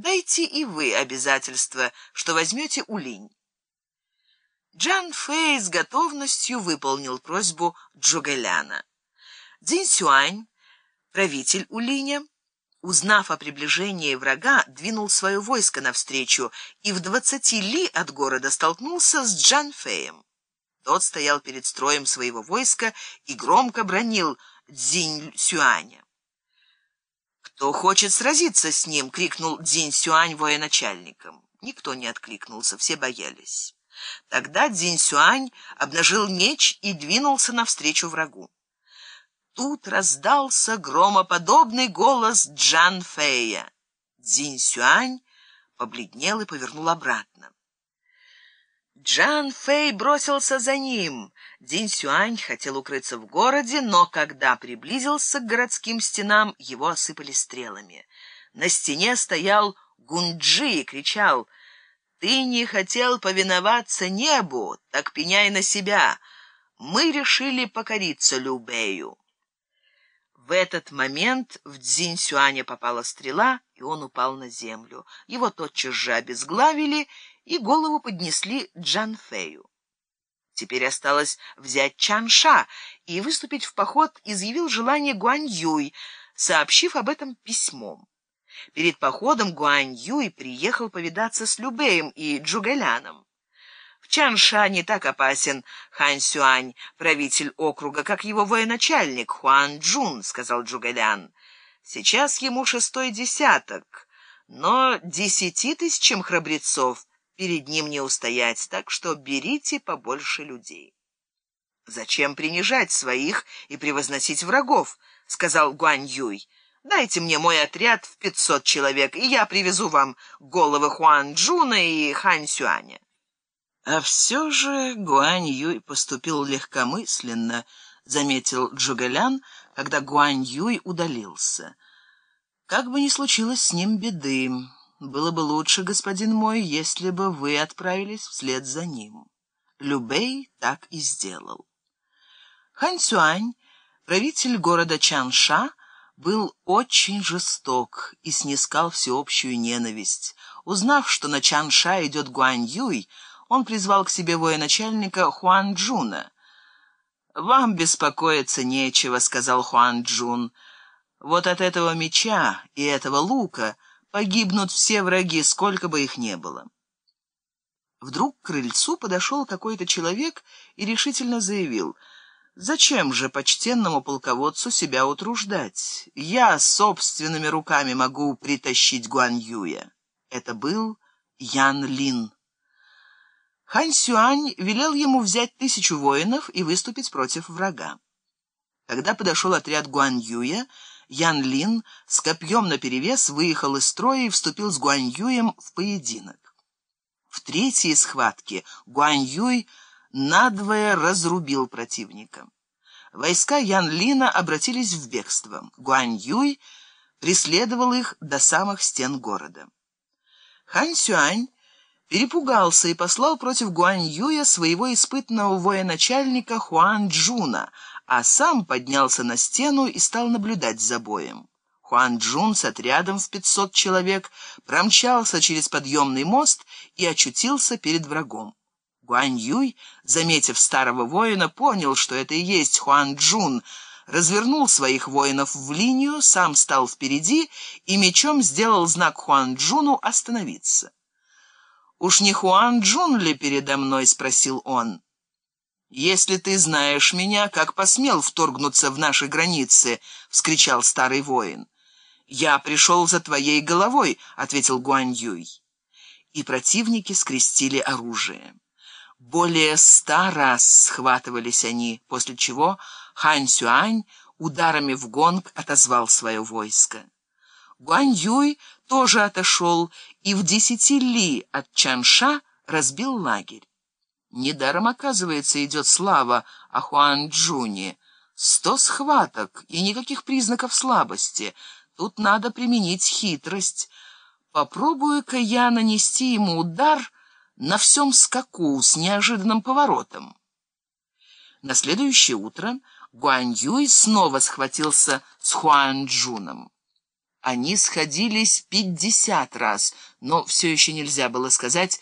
дайте и вы обязательство, что возьмете Улинь. Джан Фэй с готовностью выполнил просьбу Джугэляна. Цзинь Сюань, правитель Улиня, узнав о приближении врага, двинул свое войско навстречу и в двадцати ли от города столкнулся с Джан Фэем. Тот стоял перед строем своего войска и громко бронил Цзинь Сюаня. «Кто хочет сразиться с ним?» — крикнул Цзинь Сюань военачальникам. Никто не откликнулся, все боялись. Тогда Цзинь Сюань обнажил меч и двинулся навстречу врагу. Тут раздался громоподобный голос Джан Фэя. Цзинь Сюань побледнел и повернул обратно. Джан Фэй бросился за ним. Дин Сюань хотел укрыться в городе, но когда приблизился к городским стенам, его осыпали стрелами. На стене стоял Гунджи и кричал «Ты не хотел повиноваться небу, так пеняй на себя. Мы решили покориться Любею». В этот момент в Цзинь Сюаня попала стрела, и он упал на землю. Его тотчас же обезглавили и голову поднесли Джан Фэю. Теперь осталось взять Чанша и выступить в поход изъявил желание Гуань Юй, сообщив об этом письмом. Перед походом Гуань Юй приехал повидаться с Любеем и Джугэляном. В Чанша не так опасен Хан Сюань, правитель округа, как его военачальник Хуан Джун, сказал Джугэлян. Сейчас ему шестой десяток, но десяти тысячам храбрецов перед ним не устоять, так что берите побольше людей. «Зачем принижать своих и превозносить врагов?» — сказал Гуань Юй. «Дайте мне мой отряд в пятьсот человек, и я привезу вам головы Хуан Джуна и Хань Сюаня». А все же Гуань Юй поступил легкомысленно, заметил Джугэлян, когда Гуань Юй удалился. Как бы ни случилось с ним беды, было бы лучше, господин мой, если бы вы отправились вслед за ним. Лю Бэй так и сделал. Хань Сюань, правитель города Чанша, был очень жесток и снискал всеобщую ненависть. Узнав, что на Чанша идет Гуань Юй, он призвал к себе военачальника Хуан Чжуна. «Вам беспокоиться нечего», — сказал Хуан Чжун. «Вот от этого меча и этого лука — погибнут все враги, сколько бы их ни было. Вдруг к крыльцу подошел какой-то человек и решительно заявил, «Зачем же почтенному полководцу себя утруждать? Я собственными руками могу притащить Гуан Юя». Это был Ян Лин. Хань Сюань велел ему взять тысячу воинов и выступить против врага. Когда подошел отряд Гуан Юя, Ян Лин с копьем наперевес выехал из строя и вступил с Гуань Юем в поединок. В третьей схватке Гуань Юй надвое разрубил противника. Войска Ян Лина обратились в бегство. Гуань Юй преследовал их до самых стен города. Хань Сюань перепугался и послал против Гуань Юя своего испытанного военачальника Хуан Чжуна — а сам поднялся на стену и стал наблюдать за боем. Хуан Чжун с отрядом в пятьсот человек промчался через подъемный мост и очутился перед врагом. Гуань Юй, заметив старого воина, понял, что это и есть Хуан Джун, развернул своих воинов в линию, сам стал впереди и мечом сделал знак Хуан Джуну остановиться. «Уж не Хуан Джун ли передо мной?» — спросил он. «Если ты знаешь меня, как посмел вторгнуться в наши границы?» — вскричал старый воин. «Я пришел за твоей головой», — ответил Гуань Юй. И противники скрестили оружие. Более ста раз схватывались они, после чего Хань Сюань ударами в гонг отозвал свое войско. Гуань Юй тоже отошел и в десяти ли от Чанша разбил лагерь. Недаром, оказывается, идет слава о Хуан Джуни. Сто схваток и никаких признаков слабости. Тут надо применить хитрость. Попробую-ка я нанести ему удар на всем скаку с неожиданным поворотом. На следующее утро Гуань Юй снова схватился с Хуан Джуном. Они сходились пятьдесят раз, но все еще нельзя было сказать,